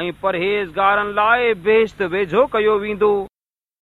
۽ پرهيزگارن لاءِ بيشت ويجهو ڪيو ويندو.